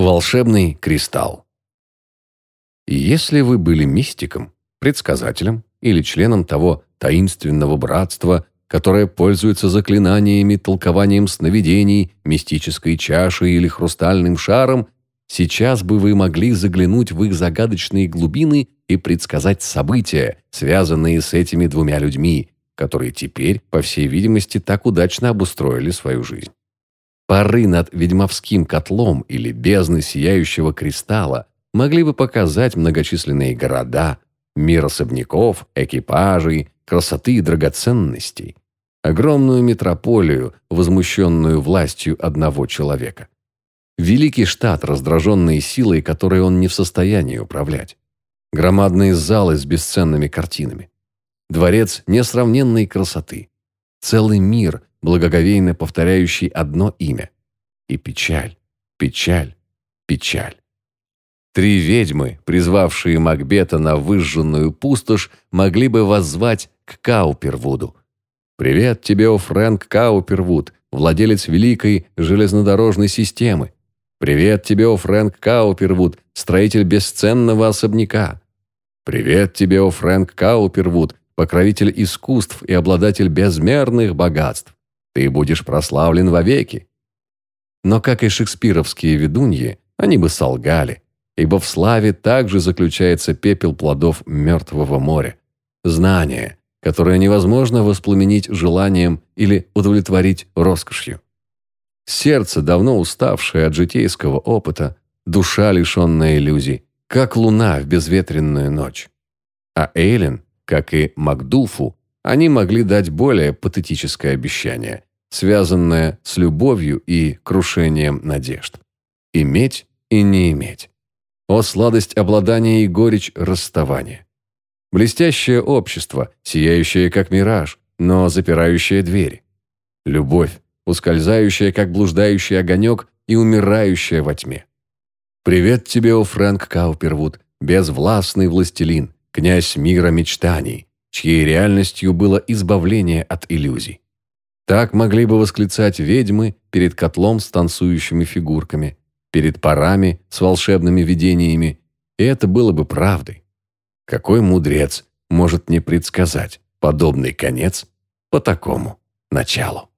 Волшебный кристалл. Если вы были мистиком, предсказателем или членом того таинственного братства, которое пользуется заклинаниями, толкованием сновидений, мистической чашей или хрустальным шаром, сейчас бы вы могли заглянуть в их загадочные глубины и предсказать события, связанные с этими двумя людьми, которые теперь, по всей видимости, так удачно обустроили свою жизнь. Пары над ведьмовским котлом или бездны сияющего кристалла могли бы показать многочисленные города, мир особняков, экипажей, красоты и драгоценностей, огромную метрополию, возмущенную властью одного человека. Великий штат, раздраженный силой, которой он не в состоянии управлять. Громадные залы с бесценными картинами. Дворец несравненной красоты. Целый мир, благоговейно повторяющий одно имя. И печаль, печаль, печаль. Три ведьмы, призвавшие Макбета на выжженную пустошь, могли бы воззвать к Каупервуду. «Привет тебе, о Фрэнк Каупервуд, владелец великой железнодорожной системы. Привет тебе, о Фрэнк Каупервуд, строитель бесценного особняка. Привет тебе, о Фрэнк Каупервуд, покровитель искусств и обладатель безмерных богатств. Ты будешь прославлен вовеки». Но, как и шекспировские ведуньи, они бы солгали, ибо в славе также заключается пепел плодов мертвого моря. Знание, которое невозможно воспламенить желанием или удовлетворить роскошью. Сердце, давно уставшее от житейского опыта, душа, лишенная иллюзий, как луна в безветренную ночь. А Эйлин, как и Макдуфу, они могли дать более патетическое обещание, связанное с любовью и крушением надежд. Иметь и не иметь. О сладость обладания и горечь расставания. Блестящее общество, сияющее как мираж, но запирающее двери. Любовь, ускользающая как блуждающий огонек и умирающая во тьме. Привет тебе, о Фрэнк Каупервуд, безвластный властелин, князь мира мечтаний, чьей реальностью было избавление от иллюзий. Так могли бы восклицать ведьмы перед котлом с танцующими фигурками, перед парами с волшебными видениями, и это было бы правдой. Какой мудрец может не предсказать подобный конец по такому началу?